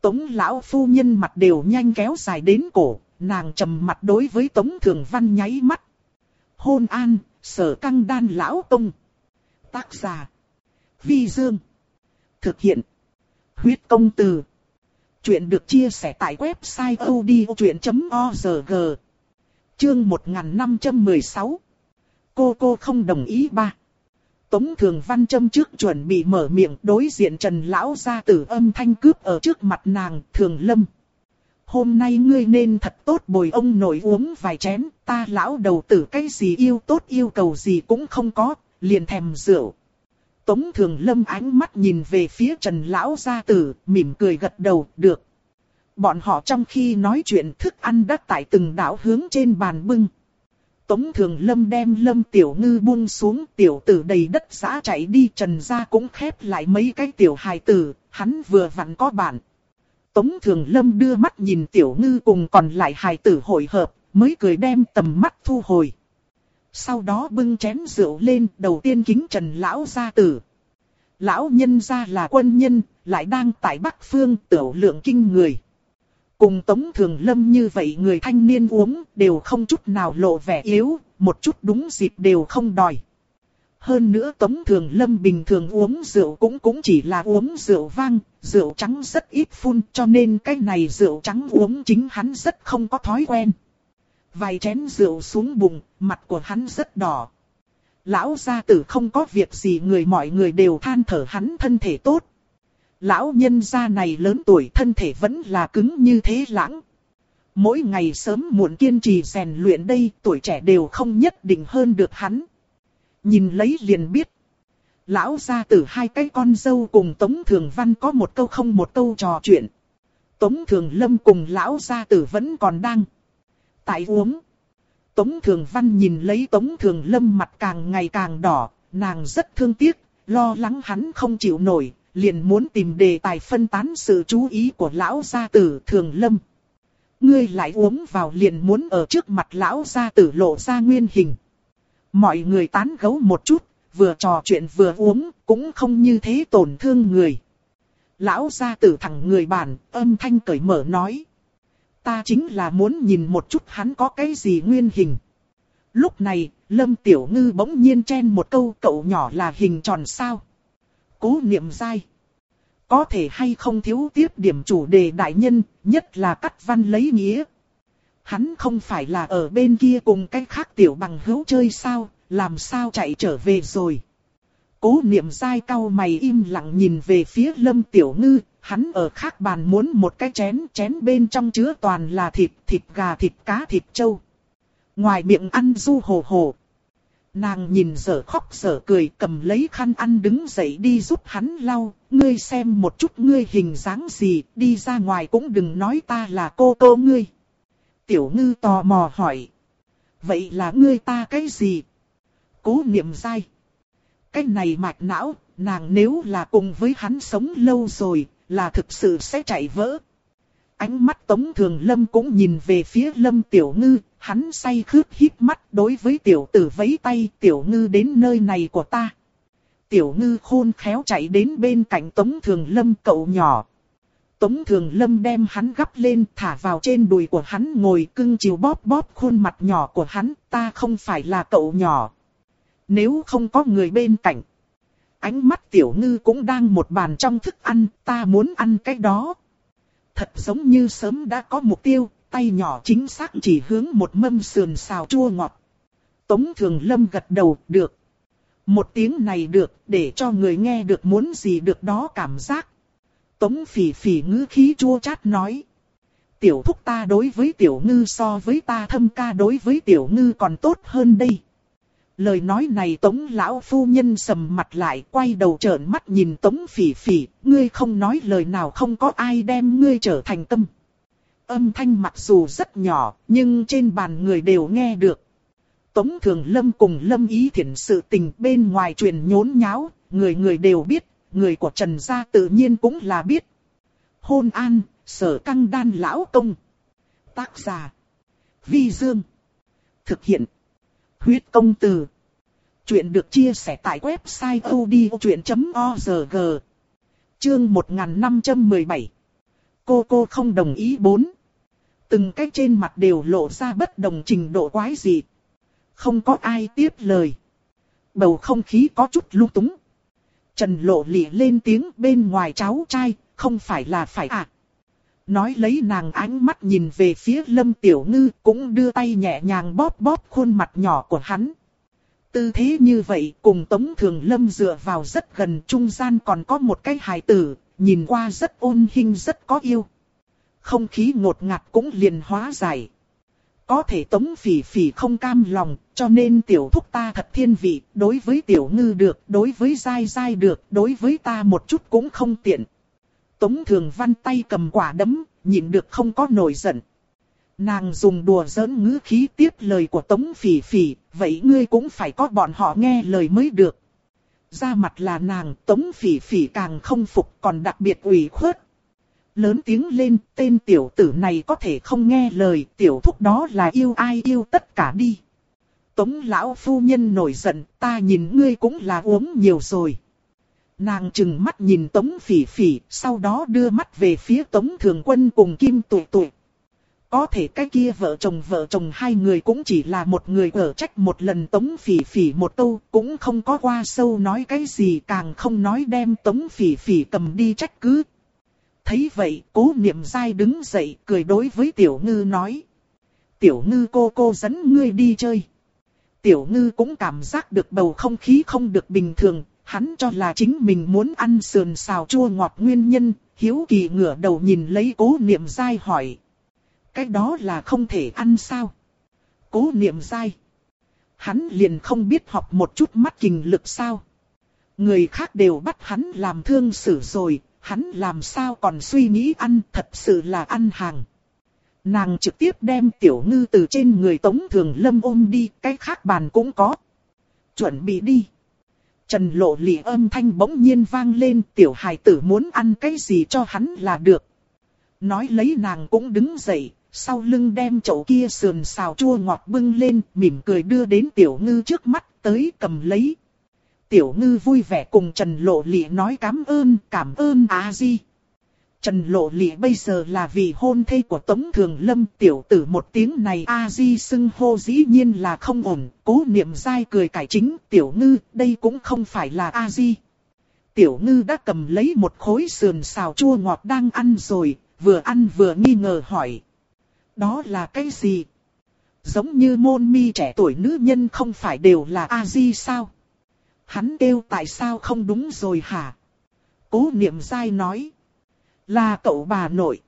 Tống lão phu nhân mặt đều nhanh kéo dài đến cổ, nàng trầm mặt đối với Tống Thường Văn nháy mắt. Hôn an, sở căng đan lão tông. Tác giả. Vi Dương. Thực hiện. Huyết công từ. Chuyện được chia sẻ tại website odchuyện.org. Chương 1516 Cô cô không đồng ý ba. Tống Thường Văn châm trước chuẩn bị mở miệng đối diện Trần Lão gia tử âm thanh cướp ở trước mặt nàng Thường Lâm. Hôm nay ngươi nên thật tốt bồi ông nội uống vài chén, ta lão đầu tử cái gì yêu tốt yêu cầu gì cũng không có, liền thèm rượu. Tống Thường Lâm ánh mắt nhìn về phía Trần Lão gia tử, mỉm cười gật đầu, được. Bọn họ trong khi nói chuyện thức ăn đã tại từng đảo hướng trên bàn bưng. Tống Thường Lâm đem Lâm Tiểu Ngư buông xuống tiểu tử đầy đất xã chạy đi trần ra cũng khép lại mấy cái tiểu hài tử, hắn vừa vặn có bạn. Tống Thường Lâm đưa mắt nhìn Tiểu Ngư cùng còn lại hài tử hội hợp, mới cười đem tầm mắt thu hồi. Sau đó bưng chén rượu lên đầu tiên kính Trần Lão gia tử. Lão nhân gia là quân nhân, lại đang tại Bắc Phương tiểu lượng kinh người. Cùng Tống Thường Lâm như vậy người thanh niên uống đều không chút nào lộ vẻ yếu, một chút đúng dịp đều không đòi. Hơn nữa Tống Thường Lâm bình thường uống rượu cũng cũng chỉ là uống rượu vang, rượu trắng rất ít phun cho nên cái này rượu trắng uống chính hắn rất không có thói quen. Vài chén rượu xuống bụng, mặt của hắn rất đỏ. Lão gia tử không có việc gì người mọi người đều than thở hắn thân thể tốt. Lão nhân gia này lớn tuổi thân thể vẫn là cứng như thế lãng. Mỗi ngày sớm muộn kiên trì rèn luyện đây tuổi trẻ đều không nhất định hơn được hắn. Nhìn lấy liền biết. Lão gia tử hai cái con dâu cùng Tống Thường Văn có một câu không một câu trò chuyện. Tống Thường Lâm cùng lão gia tử vẫn còn đang. Tại uống. Tống Thường Văn nhìn lấy Tống Thường Lâm mặt càng ngày càng đỏ, nàng rất thương tiếc, lo lắng hắn không chịu nổi, liền muốn tìm đề tài phân tán sự chú ý của lão gia tử Thường Lâm. Ngươi lại uống vào liền muốn ở trước mặt lão gia tử lộ ra nguyên hình. Mọi người tán gấu một chút, vừa trò chuyện vừa uống, cũng không như thế tổn thương người. Lão gia tử thẳng người bản, âm thanh cởi mở nói. Ta chính là muốn nhìn một chút hắn có cái gì nguyên hình. Lúc này, Lâm Tiểu Ngư bỗng nhiên chen một câu cậu nhỏ là hình tròn sao. Cố niệm dai. Có thể hay không thiếu tiếp điểm chủ đề đại nhân, nhất là cắt văn lấy nghĩa. Hắn không phải là ở bên kia cùng cái khác tiểu bằng hữu chơi sao, làm sao chạy trở về rồi. Cố niệm dai cao mày im lặng nhìn về phía lâm tiểu ngư, hắn ở khác bàn muốn một cái chén, chén bên trong chứa toàn là thịt, thịt gà, thịt cá, thịt trâu. Ngoài miệng ăn du hồ hồ. Nàng nhìn giờ khóc giờ cười cầm lấy khăn ăn đứng dậy đi giúp hắn lau, ngươi xem một chút ngươi hình dáng gì, đi ra ngoài cũng đừng nói ta là cô cô ngươi. Tiểu ngư tò mò hỏi. Vậy là ngươi ta cái gì? Cố niệm dai. Cái này mạch não, nàng nếu là cùng với hắn sống lâu rồi, là thực sự sẽ chạy vỡ. Ánh mắt Tống Thường Lâm cũng nhìn về phía Lâm Tiểu Ngư, hắn say khướt hít mắt đối với tiểu tử vẫy tay Tiểu Ngư đến nơi này của ta. Tiểu Ngư khôn khéo chạy đến bên cạnh Tống Thường Lâm cậu nhỏ. Tống Thường Lâm đem hắn gấp lên thả vào trên đùi của hắn ngồi cưng chiều bóp bóp khuôn mặt nhỏ của hắn, ta không phải là cậu nhỏ. Nếu không có người bên cạnh. Ánh mắt tiểu ngư cũng đang một bàn trong thức ăn, ta muốn ăn cái đó. Thật giống như sớm đã có mục tiêu, tay nhỏ chính xác chỉ hướng một mâm sườn xào chua ngọt. Tống Thường Lâm gật đầu, được. Một tiếng này được, để cho người nghe được muốn gì được đó cảm giác. Tống phỉ phỉ ngữ khí chua chát nói. Tiểu thúc ta đối với tiểu ngư so với ta thâm ca đối với tiểu ngư còn tốt hơn đây. Lời nói này tống lão phu nhân sầm mặt lại quay đầu trợn mắt nhìn tống phỉ phỉ, ngươi không nói lời nào không có ai đem ngươi trở thành tâm. Âm thanh mặc dù rất nhỏ, nhưng trên bàn người đều nghe được. Tống thường lâm cùng lâm ý Thiển sự tình bên ngoài truyền nhốn nháo, người người đều biết, người của Trần Gia tự nhiên cũng là biết. Hôn an, sở căng đan lão công. Tác giả. Vi Dương. Thực hiện. Huyết công từ. Chuyện được chia sẻ tại website odchuyện.org. Chương 1517. Cô cô không đồng ý bốn. Từng cái trên mặt đều lộ ra bất đồng trình độ quái dị. Không có ai tiếp lời. Bầu không khí có chút lung túng. Trần lộ lịa lên tiếng bên ngoài cháu trai, không phải là phải à. Nói lấy nàng ánh mắt nhìn về phía lâm tiểu ngư cũng đưa tay nhẹ nhàng bóp bóp khuôn mặt nhỏ của hắn. Tư thế như vậy cùng Tống Thường Lâm dựa vào rất gần trung gian còn có một cái hài tử, nhìn qua rất ôn hình rất có yêu. Không khí ngột ngạt cũng liền hóa giải. Có thể Tống Phỉ Phỉ không cam lòng, cho nên tiểu thúc ta thật thiên vị, đối với tiểu ngư được, đối với dai dai được, đối với ta một chút cũng không tiện. Tống Thường Văn tay cầm quả đấm, nhịn được không có nổi giận. Nàng dùng đùa giỡn ngữ khí tiếp lời của Tống Phỉ Phỉ, vậy ngươi cũng phải có bọn họ nghe lời mới được. Ra mặt là nàng, Tống Phỉ Phỉ càng không phục còn đặc biệt ủy khuất. Lớn tiếng lên, tên tiểu tử này có thể không nghe lời, tiểu thúc đó là yêu ai yêu tất cả đi. Tống lão phu nhân nổi giận, ta nhìn ngươi cũng là uống nhiều rồi. Nàng chừng mắt nhìn Tống Phỉ Phỉ, sau đó đưa mắt về phía Tống Thường Quân cùng Kim Tụ Tụ. Có thể cái kia vợ chồng vợ chồng hai người cũng chỉ là một người ở trách một lần tống phỉ phỉ một câu, cũng không có qua sâu nói cái gì càng không nói đem tống phỉ phỉ cầm đi trách cứ. Thấy vậy, cố niệm dai đứng dậy, cười đối với tiểu ngư nói. Tiểu ngư cô cô dẫn ngươi đi chơi. Tiểu ngư cũng cảm giác được bầu không khí không được bình thường, hắn cho là chính mình muốn ăn sườn xào chua ngọt nguyên nhân, hiếu kỳ ngửa đầu nhìn lấy cố niệm dai hỏi. Cái đó là không thể ăn sao? Cố niệm dai. Hắn liền không biết học một chút mắt kình lực sao? Người khác đều bắt hắn làm thương xử rồi, hắn làm sao còn suy nghĩ ăn thật sự là ăn hàng. Nàng trực tiếp đem tiểu ngư từ trên người tống thường lâm ôm đi, cái khác bàn cũng có. Chuẩn bị đi. Trần lộ lì âm thanh bỗng nhiên vang lên tiểu hài tử muốn ăn cái gì cho hắn là được. Nói lấy nàng cũng đứng dậy, sau lưng đem chậu kia sườn xào chua ngọt bưng lên, mỉm cười đưa đến tiểu ngư trước mắt, tới cầm lấy. Tiểu ngư vui vẻ cùng Trần lộ Lịa nói cảm ơn, cảm ơn A di. Trần Lộ Lịa bây giờ là vị hôn thê của Tống Thường Lâm tiểu tử một tiếng này A-di xưng hô dĩ nhiên là không ổn, cố niệm dai cười cải chính tiểu ngư, đây cũng không phải là A-di. Tiểu ngư đã cầm lấy một khối sườn xào chua ngọt đang ăn rồi, vừa ăn vừa nghi ngờ hỏi. Đó là cái gì? Giống như môn mi trẻ tuổi nữ nhân không phải đều là A-di sao? Hắn kêu tại sao không đúng rồi hả? Cố niệm dai nói. Là cậu bà nội.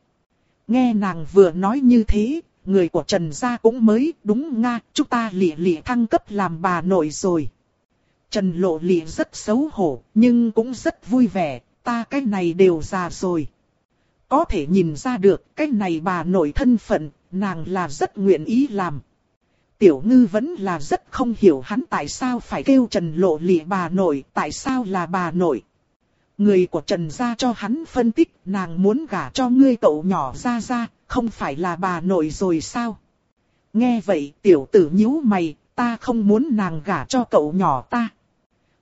Nghe nàng vừa nói như thế, người của Trần gia cũng mới đúng nga, chúng ta lịa lịa thăng cấp làm bà nội rồi. Trần lộ lịa rất xấu hổ, nhưng cũng rất vui vẻ, ta cái này đều già rồi. Có thể nhìn ra được cái này bà nội thân phận, nàng là rất nguyện ý làm. Tiểu ngư vẫn là rất không hiểu hắn tại sao phải kêu Trần lộ lị bà nội, tại sao là bà nội. Người của Trần gia cho hắn phân tích nàng muốn gả cho ngươi cậu nhỏ ra ra, không phải là bà nội rồi sao? Nghe vậy tiểu tử nhíu mày, ta không muốn nàng gả cho cậu nhỏ ta.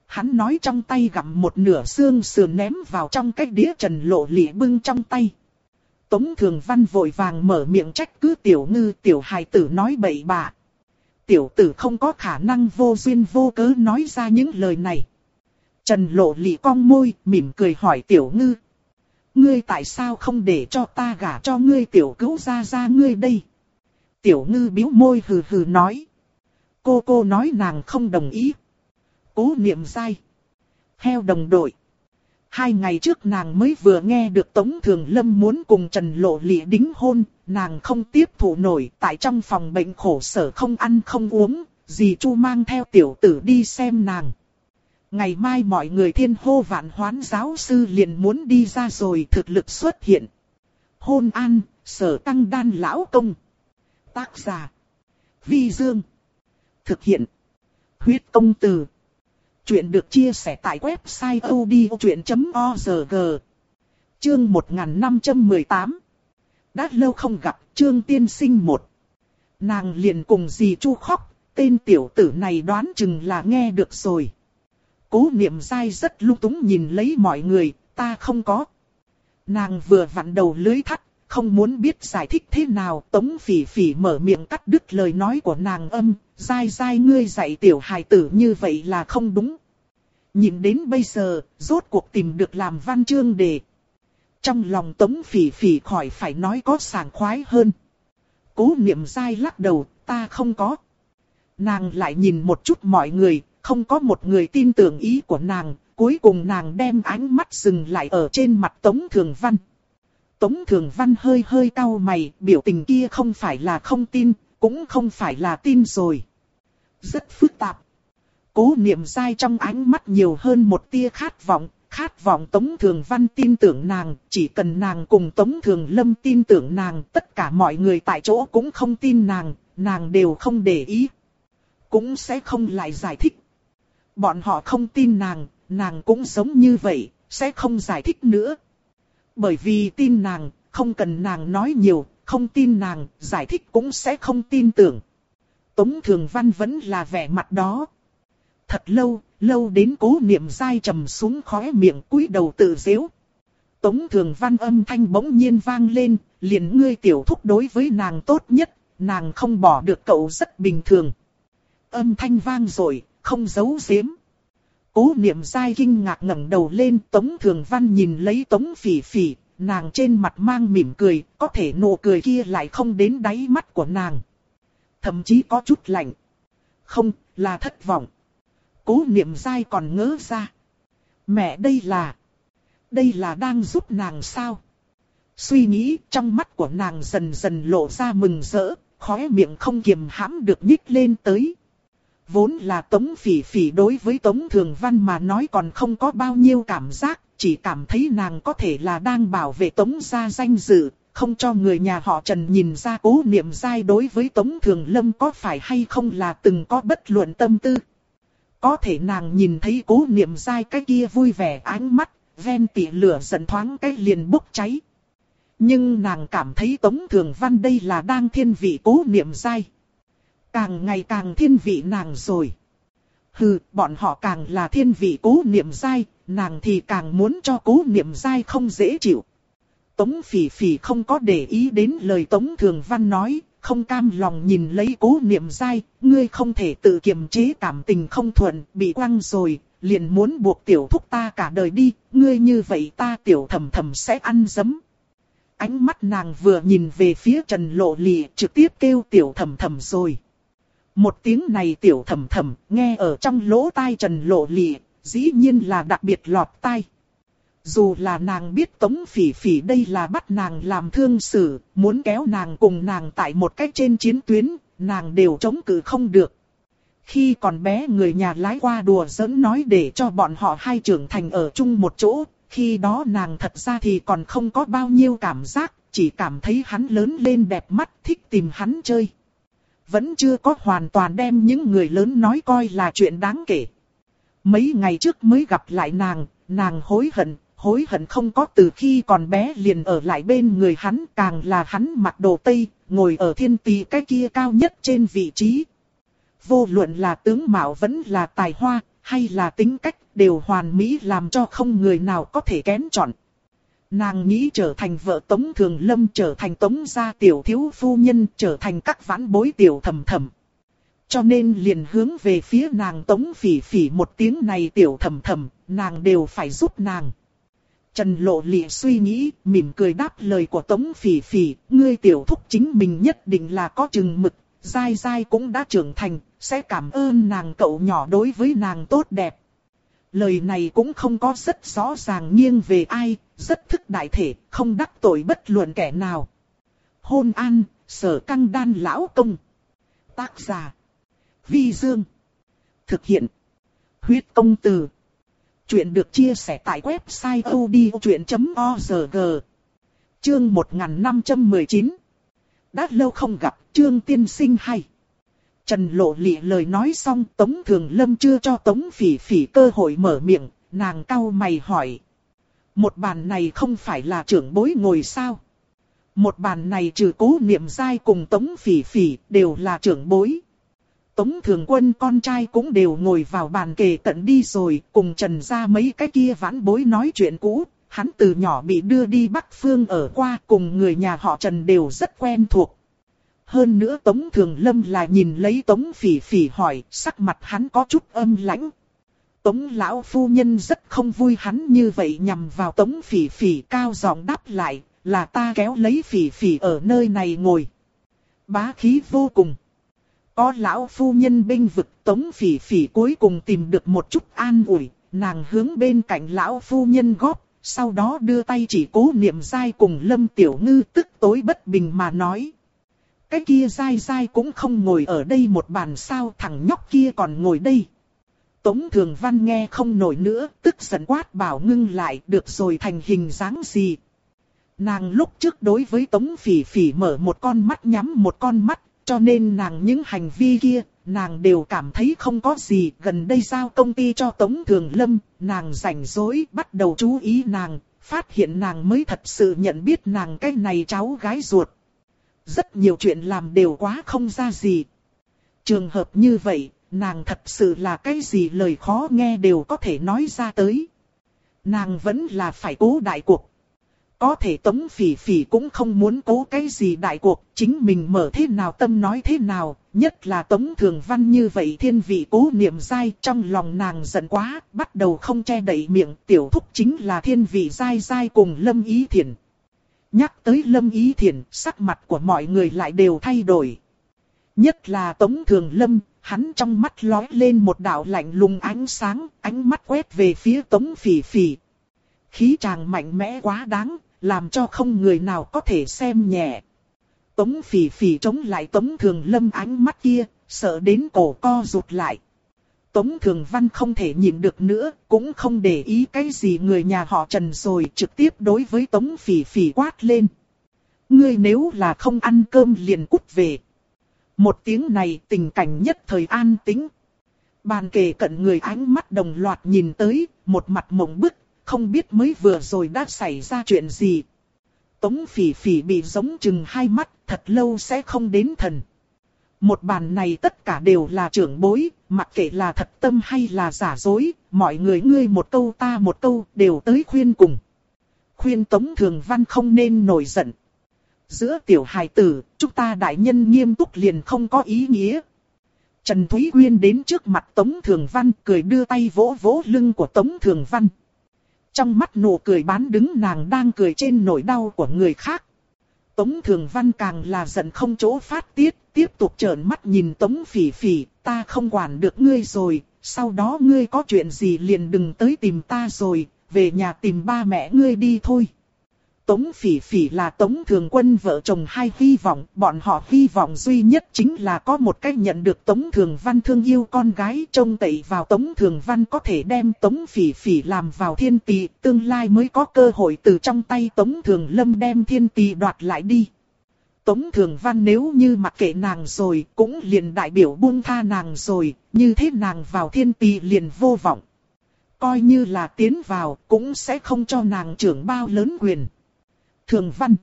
Hắn nói trong tay gặm một nửa xương sườn ném vào trong cái đĩa trần lộ lị bưng trong tay. Tống thường văn vội vàng mở miệng trách cứ tiểu ngư tiểu hài tử nói bậy bạ. Tiểu tử không có khả năng vô duyên vô cớ nói ra những lời này. Trần lộ lị cong môi, mỉm cười hỏi tiểu ngư. Ngươi tại sao không để cho ta gả cho ngươi tiểu cứu ra ra ngươi đây? Tiểu ngư biếu môi hừ hừ nói. Cô cô nói nàng không đồng ý. Cố niệm sai. Heo đồng đội. Hai ngày trước nàng mới vừa nghe được Tống Thường Lâm muốn cùng Trần Lộ Lịa đính hôn, nàng không tiếp thụ nổi, tại trong phòng bệnh khổ sở không ăn không uống, dì Chu mang theo tiểu tử đi xem nàng. Ngày mai mọi người thiên hô vạn hoán giáo sư liền muốn đi ra rồi thực lực xuất hiện. Hôn an, sở tăng đan lão công. Tác giả. Vi Dương. Thực hiện. Huyết công từ. Chuyện được chia sẻ tại website odchuyện.org. Chương 1518. Đã lâu không gặp Trương Tiên Sinh một. Nàng liền cùng dì Chu khóc, tên tiểu tử này đoán chừng là nghe được rồi. Cố niệm dai rất lung túng nhìn lấy mọi người, ta không có. Nàng vừa vặn đầu lưới thắt, không muốn biết giải thích thế nào. Tống phỉ phỉ mở miệng cắt đứt lời nói của nàng âm, dai dai ngươi dạy tiểu hài tử như vậy là không đúng. Nhìn đến bây giờ, rốt cuộc tìm được làm văn chương đề. Trong lòng tống phỉ phỉ khỏi phải nói có sảng khoái hơn. Cố niệm dai lắc đầu, ta không có. Nàng lại nhìn một chút mọi người, không có một người tin tưởng ý của nàng, cuối cùng nàng đem ánh mắt dừng lại ở trên mặt Tống Thường Văn. Tống Thường Văn hơi hơi cau mày, biểu tình kia không phải là không tin, cũng không phải là tin rồi. Rất phức tạp. Cố niệm dai trong ánh mắt nhiều hơn một tia khát vọng, khát vọng Tống Thường Văn tin tưởng nàng, chỉ cần nàng cùng Tống Thường Lâm tin tưởng nàng, tất cả mọi người tại chỗ cũng không tin nàng, nàng đều không để ý. Cũng sẽ không lại giải thích. Bọn họ không tin nàng, nàng cũng giống như vậy, sẽ không giải thích nữa. Bởi vì tin nàng, không cần nàng nói nhiều, không tin nàng, giải thích cũng sẽ không tin tưởng. Tống Thường Văn vẫn là vẻ mặt đó. Thật lâu, lâu đến cố niệm dai trầm xuống khóe miệng cúi đầu tự dễu. Tống Thường Văn âm thanh bỗng nhiên vang lên, liền ngươi tiểu thúc đối với nàng tốt nhất, nàng không bỏ được cậu rất bình thường. Âm thanh vang rồi, không giấu giếm. Cố niệm dai kinh ngạc ngẩng đầu lên Tống Thường Văn nhìn lấy Tống Phỉ Phỉ, nàng trên mặt mang mỉm cười, có thể nụ cười kia lại không đến đáy mắt của nàng. Thậm chí có chút lạnh. Không, là thất vọng. Cố niệm dai còn ngỡ ra. Mẹ đây là... Đây là đang giúp nàng sao? Suy nghĩ trong mắt của nàng dần dần lộ ra mừng rỡ, khóe miệng không kiềm hãm được nhích lên tới. Vốn là Tống Phỉ Phỉ đối với Tống Thường Văn mà nói còn không có bao nhiêu cảm giác, chỉ cảm thấy nàng có thể là đang bảo vệ Tống gia danh dự, không cho người nhà họ Trần nhìn ra cố niệm dai đối với Tống Thường Lâm có phải hay không là từng có bất luận tâm tư. Có thể nàng nhìn thấy cố niệm dai cái kia vui vẻ ánh mắt, ven tỉ lửa giận thoáng cái liền bốc cháy. Nhưng nàng cảm thấy Tống Thường Văn đây là đang thiên vị cố niệm dai. Càng ngày càng thiên vị nàng rồi. Hừ, bọn họ càng là thiên vị cố niệm dai, nàng thì càng muốn cho cố niệm dai không dễ chịu. Tống phỉ phỉ không có để ý đến lời Tống Thường Văn nói, không cam lòng nhìn lấy cố niệm dai, ngươi không thể tự kiềm chế cảm tình không thuận, bị quăng rồi, liền muốn buộc tiểu thúc ta cả đời đi, ngươi như vậy ta tiểu thầm thầm sẽ ăn dấm. Ánh mắt nàng vừa nhìn về phía Trần Lộ Lì trực tiếp kêu tiểu thầm thầm rồi. Một tiếng này tiểu thầm thầm nghe ở trong lỗ tai Trần Lộ Lì, dĩ nhiên là đặc biệt lọt tai. Dù là nàng biết Tống Phỉ Phỉ đây là bắt nàng làm thương xử, muốn kéo nàng cùng nàng tại một cách trên chiến tuyến, nàng đều chống cự không được. Khi còn bé người nhà lái qua đùa giỡn nói để cho bọn họ hai trưởng thành ở chung một chỗ, khi đó nàng thật ra thì còn không có bao nhiêu cảm giác, chỉ cảm thấy hắn lớn lên đẹp mắt, thích tìm hắn chơi. Vẫn chưa có hoàn toàn đem những người lớn nói coi là chuyện đáng kể. Mấy ngày trước mới gặp lại nàng, nàng hối hận, hối hận không có từ khi còn bé liền ở lại bên người hắn, càng là hắn mặc đồ tây, ngồi ở thiên tỷ cái kia cao nhất trên vị trí. Vô luận là tướng mạo vẫn là tài hoa, hay là tính cách, đều hoàn mỹ làm cho không người nào có thể kén chọn. Nàng nghĩ trở thành vợ Tống Thường Lâm, trở thành Tống gia tiểu thiếu phu nhân, trở thành các vãn bối tiểu thầm thầm. Cho nên liền hướng về phía nàng Tống Phỉ Phỉ một tiếng này tiểu thầm thầm, nàng đều phải giúp nàng. Trần Lộ Lị suy nghĩ, mỉm cười đáp lời của Tống Phỉ Phỉ, ngươi tiểu thúc chính mình nhất định là có chừng mực, dai dai cũng đã trưởng thành, sẽ cảm ơn nàng cậu nhỏ đối với nàng tốt đẹp. Lời này cũng không có rất rõ ràng nghiêng về ai, rất thức đại thể, không đắc tội bất luận kẻ nào. Hôn an, sở căng đan lão công. Tác giả. Vi Dương. Thực hiện. Huyết công từ. Chuyện được chia sẻ tại website odchuyện.org. Chương 1519. Đã lâu không gặp, Trương Tiên Sinh hay. Trần Lộ Lị lời nói xong Tống Thường Lâm chưa cho Tống Phỉ Phỉ cơ hội mở miệng, nàng cau mày hỏi. Một bàn này không phải là trưởng bối ngồi sao? Một bàn này trừ cố niệm dai cùng Tống Phỉ Phỉ đều là trưởng bối. Tống Thường Quân con trai cũng đều ngồi vào bàn kề cận đi rồi, cùng Trần ra mấy cái kia vãn bối nói chuyện cũ. Hắn từ nhỏ bị đưa đi Bắc Phương ở qua cùng người nhà họ Trần đều rất quen thuộc. Hơn nữa Tống Thường Lâm là nhìn lấy Tống Phỉ Phỉ hỏi, sắc mặt hắn có chút âm lãnh. Tống lão phu nhân rất không vui hắn như vậy nhằm vào Tống Phỉ Phỉ cao giọng đáp lại, là ta kéo lấy Phỉ Phỉ ở nơi này ngồi. Bá khí vô cùng. Có lão phu nhân binh vực Tống Phỉ Phỉ cuối cùng tìm được một chút an ủi, nàng hướng bên cạnh lão phu nhân góp, sau đó đưa tay chỉ cố niệm dai cùng Lâm Tiểu Ngư tức tối bất bình mà nói. Cái kia dai dai cũng không ngồi ở đây một bàn sao thằng nhóc kia còn ngồi đây. Tống Thường Văn nghe không nổi nữa, tức giận quát bảo ngưng lại được rồi thành hình dáng gì. Nàng lúc trước đối với Tống Phỉ Phỉ mở một con mắt nhắm một con mắt, cho nên nàng những hành vi kia, nàng đều cảm thấy không có gì. Gần đây giao công ty cho Tống Thường Lâm, nàng rảnh rỗi bắt đầu chú ý nàng, phát hiện nàng mới thật sự nhận biết nàng cái này cháu gái ruột. Rất nhiều chuyện làm đều quá không ra gì. Trường hợp như vậy, nàng thật sự là cái gì lời khó nghe đều có thể nói ra tới. Nàng vẫn là phải cố đại cuộc. Có thể Tống Phỉ Phỉ cũng không muốn cố cái gì đại cuộc, chính mình mở thế nào tâm nói thế nào, nhất là Tống Thường Văn như vậy thiên vị cố niệm dai trong lòng nàng giận quá, bắt đầu không che đậy miệng, tiểu thúc chính là thiên vị dai dai cùng Lâm Ý Thiển. Nhắc tới Lâm Ý Thiển, sắc mặt của mọi người lại đều thay đổi. Nhất là Tống Thường Lâm, hắn trong mắt lói lên một đạo lạnh lùng ánh sáng, ánh mắt quét về phía Tống Phỉ Phỉ. Khí chàng mạnh mẽ quá đáng, làm cho không người nào có thể xem nhẹ. Tống Phỉ Phỉ chống lại Tống Thường Lâm ánh mắt kia, sợ đến cổ co rụt lại. Tống Thường Văn không thể nhìn được nữa, cũng không để ý cái gì người nhà họ Trần rồi trực tiếp đối với Tống Phỉ Phỉ quát lên. Ngươi nếu là không ăn cơm liền cút về. Một tiếng này tình cảnh nhất thời an tĩnh. Bàn kề cận người ánh mắt đồng loạt nhìn tới, một mặt mộng bức, không biết mới vừa rồi đã xảy ra chuyện gì. Tống phỉ phỉ bị giống chừng hai mắt, thật lâu sẽ không đến thần. Một bàn này tất cả đều là trưởng bối, mặc kệ là thật tâm hay là giả dối, mọi người ngươi một câu ta một câu đều tới khuyên cùng. Khuyên Tống Thường Văn không nên nổi giận. Giữa tiểu hài tử, chúng ta đại nhân nghiêm túc liền không có ý nghĩa. Trần Thúy Quyên đến trước mặt Tống Thường Văn cười đưa tay vỗ vỗ lưng của Tống Thường Văn. Trong mắt nụ cười bán đứng nàng đang cười trên nỗi đau của người khác. Tống Thường Văn càng là giận không chỗ phát tiết, tiếp tục trợn mắt nhìn Tống Phỉ Phỉ, ta không quản được ngươi rồi, sau đó ngươi có chuyện gì liền đừng tới tìm ta rồi, về nhà tìm ba mẹ ngươi đi thôi. Tống Phỉ Phỉ là Tống Thường Quân vợ chồng hai hy vọng, bọn họ hy vọng duy nhất chính là có một cách nhận được Tống Thường Văn thương yêu con gái trông tẩy vào Tống Thường Văn có thể đem Tống Phỉ Phỉ làm vào thiên tỷ, tương lai mới có cơ hội từ trong tay Tống Thường Lâm đem thiên tỷ đoạt lại đi. Tống Thường Văn nếu như mặc kệ nàng rồi, cũng liền đại biểu buông tha nàng rồi, như thế nàng vào thiên tỷ liền vô vọng. Coi như là tiến vào, cũng sẽ không cho nàng trưởng bao lớn quyền. Thường Văn.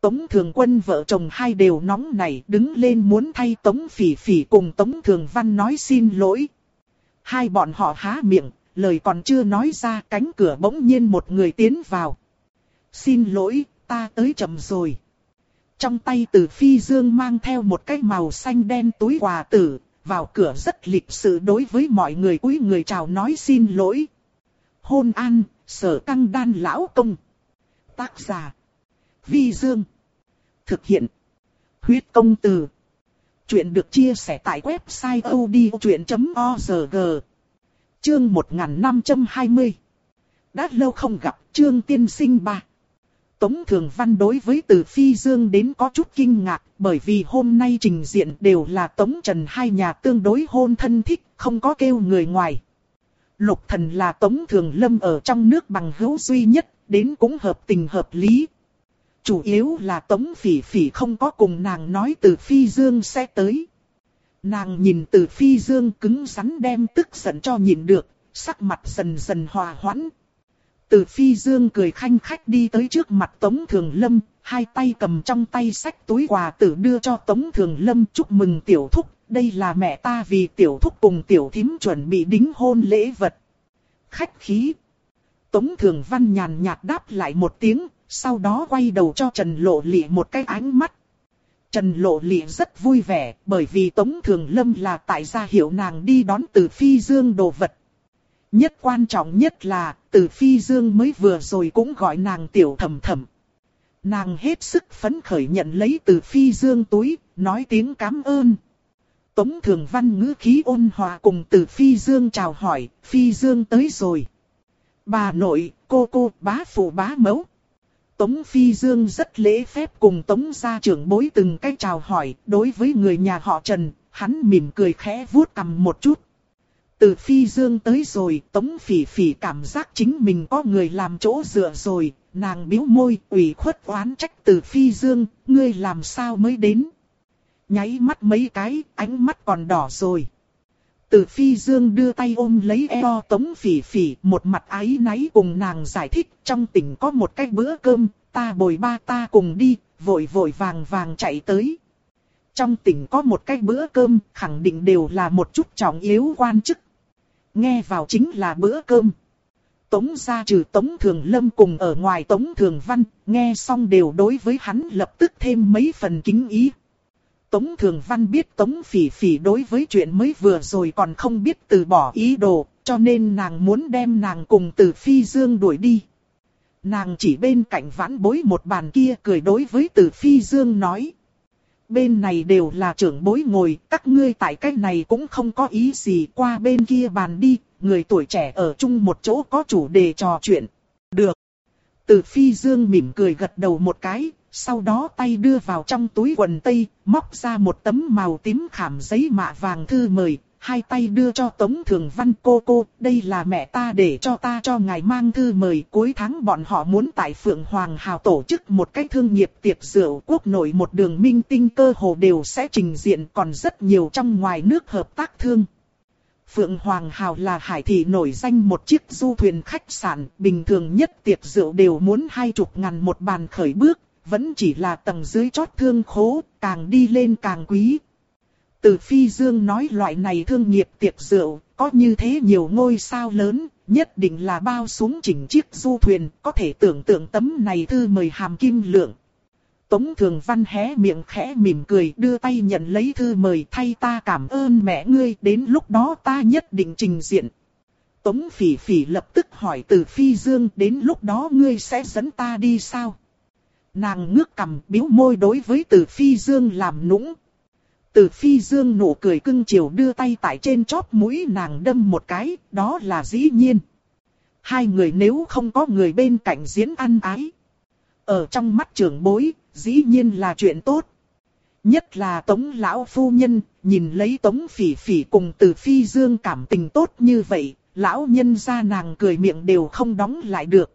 Tống Thường Quân vợ chồng hai đều nóng nảy đứng lên muốn thay Tống Phỉ Phỉ cùng Tống Thường Văn nói xin lỗi. Hai bọn họ há miệng, lời còn chưa nói ra cánh cửa bỗng nhiên một người tiến vào. Xin lỗi, ta tới chậm rồi. Trong tay từ phi dương mang theo một cái màu xanh đen túi quà tử, vào cửa rất lịch sự đối với mọi người quý người chào nói xin lỗi. Hôn an, sở căng đan lão công. Tác giả. Vi Dương. Thực hiện. Huyết công từ. Chuyện được chia sẻ tại website odchuyện.org. Chương 1520. Đã lâu không gặp Trương Tiên Sinh ba. Tống Thường Văn đối với Từ Phi Dương đến có chút kinh ngạc, bởi vì hôm nay trình diện đều là Tống Trần hai nhà tương đối hôn thân thích, không có kêu người ngoài. Lục thần là Tống Thường Lâm ở trong nước bằng hữu duy nhất, đến cũng hợp tình hợp lý. Chủ yếu là Tống Phỉ Phỉ không có cùng nàng nói từ Phi Dương sẽ tới. Nàng nhìn từ Phi Dương cứng rắn đem tức giận cho nhìn được, sắc mặt dần dần hòa hoãn. Từ Phi Dương cười khanh khách đi tới trước mặt Tống Thường Lâm, hai tay cầm trong tay sách túi quà tử đưa cho Tống Thường Lâm chúc mừng tiểu thúc, đây là mẹ ta vì tiểu thúc cùng tiểu thím chuẩn bị đính hôn lễ vật. Khách khí. Tống Thường Văn nhàn nhạt đáp lại một tiếng, sau đó quay đầu cho Trần Lộ Lị một cái ánh mắt. Trần Lộ Lị rất vui vẻ bởi vì Tống Thường Lâm là tại gia hiệu nàng đi đón từ Phi Dương đồ vật. Nhất quan trọng nhất là từ Phi Dương mới vừa rồi cũng gọi nàng tiểu thầm thầm. Nàng hết sức phấn khởi nhận lấy từ Phi Dương túi, nói tiếng cảm ơn. Tống Thường Văn ngữ khí ôn hòa cùng từ Phi Dương chào hỏi, Phi Dương tới rồi. Bà nội, cô cô, bá phụ bá mẫu, Tống Phi Dương rất lễ phép cùng Tống gia trưởng bối từng cái chào hỏi, đối với người nhà họ Trần, hắn mỉm cười khẽ vuốt cằm một chút. Từ Phi Dương tới rồi, Tống Phỉ Phỉ cảm giác chính mình có người làm chỗ dựa rồi, nàng biếu môi, ủy khuất oán trách từ Phi Dương, ngươi làm sao mới đến. Nháy mắt mấy cái, ánh mắt còn đỏ rồi. Từ phi dương đưa tay ôm lấy eo tống phỉ phỉ, một mặt ái náy cùng nàng giải thích trong tỉnh có một cái bữa cơm, ta bồi ba ta cùng đi, vội vội vàng vàng chạy tới. Trong tỉnh có một cái bữa cơm, khẳng định đều là một chút trọng yếu quan chức. Nghe vào chính là bữa cơm. Tống gia trừ Tống Thường Lâm cùng ở ngoài Tống Thường Văn, nghe xong đều đối với hắn lập tức thêm mấy phần kính ý. Tống Thường Văn biết Tống Phỉ Phỉ đối với chuyện mới vừa rồi còn không biết từ bỏ ý đồ, cho nên nàng muốn đem nàng cùng từ Phi Dương đuổi đi. Nàng chỉ bên cạnh vãn bối một bàn kia cười đối với từ Phi Dương nói. Bên này đều là trưởng bối ngồi, các ngươi tại cái này cũng không có ý gì qua bên kia bàn đi, người tuổi trẻ ở chung một chỗ có chủ đề trò chuyện. Được. Từ phi dương mỉm cười gật đầu một cái, sau đó tay đưa vào trong túi quần tây, móc ra một tấm màu tím khảm giấy mạ vàng thư mời, hai tay đưa cho Tống Thường Văn cô cô, đây là mẹ ta để cho ta cho ngài mang thư mời. Cuối tháng bọn họ muốn tại Phượng Hoàng Hào tổ chức một cái thương nghiệp tiệc rượu quốc nội một đường minh tinh cơ hồ đều sẽ trình diện còn rất nhiều trong ngoài nước hợp tác thương. Phượng Hoàng Hào là hải thị nổi danh một chiếc du thuyền khách sạn, bình thường nhất tiệc rượu đều muốn hai chục ngàn một bàn khởi bước, vẫn chỉ là tầng dưới chót thương khố, càng đi lên càng quý, từ Phi Dương nói loại này thương nghiệp tiệc rượu, có như thế nhiều ngôi sao lớn, nhất định là bao xuống chỉnh chiếc du thuyền, có thể tưởng tượng tấm này thư mời hàm kim lượng. Tống Thường Văn hé miệng khẽ mỉm cười đưa tay nhận lấy thư mời thay ta cảm ơn mẹ ngươi đến lúc đó ta nhất định trình diện. Tống Phỉ Phỉ lập tức hỏi từ Phi Dương đến lúc đó ngươi sẽ dẫn ta đi sao? Nàng ngước cầm biếu môi đối với từ Phi Dương làm nũng, từ phi dương nụ cười cưng chiều đưa tay tại trên chóp mũi nàng đâm một cái, đó là dĩ nhiên. Hai người nếu không có người bên cạnh diễn ăn ái. Ở trong mắt trưởng bối, dĩ nhiên là chuyện tốt. Nhất là tống lão phu nhân, nhìn lấy tống phỉ phỉ cùng từ phi dương cảm tình tốt như vậy, lão nhân ra nàng cười miệng đều không đóng lại được.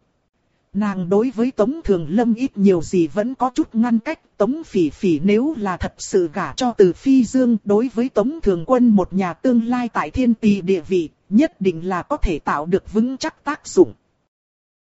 Nàng đối với Tống Thường Lâm ít nhiều gì vẫn có chút ngăn cách. Tống Phỉ Phỉ nếu là thật sự gả cho từ Phi Dương đối với Tống Thường Quân một nhà tương lai tại thiên tỷ địa vị, nhất định là có thể tạo được vững chắc tác dụng.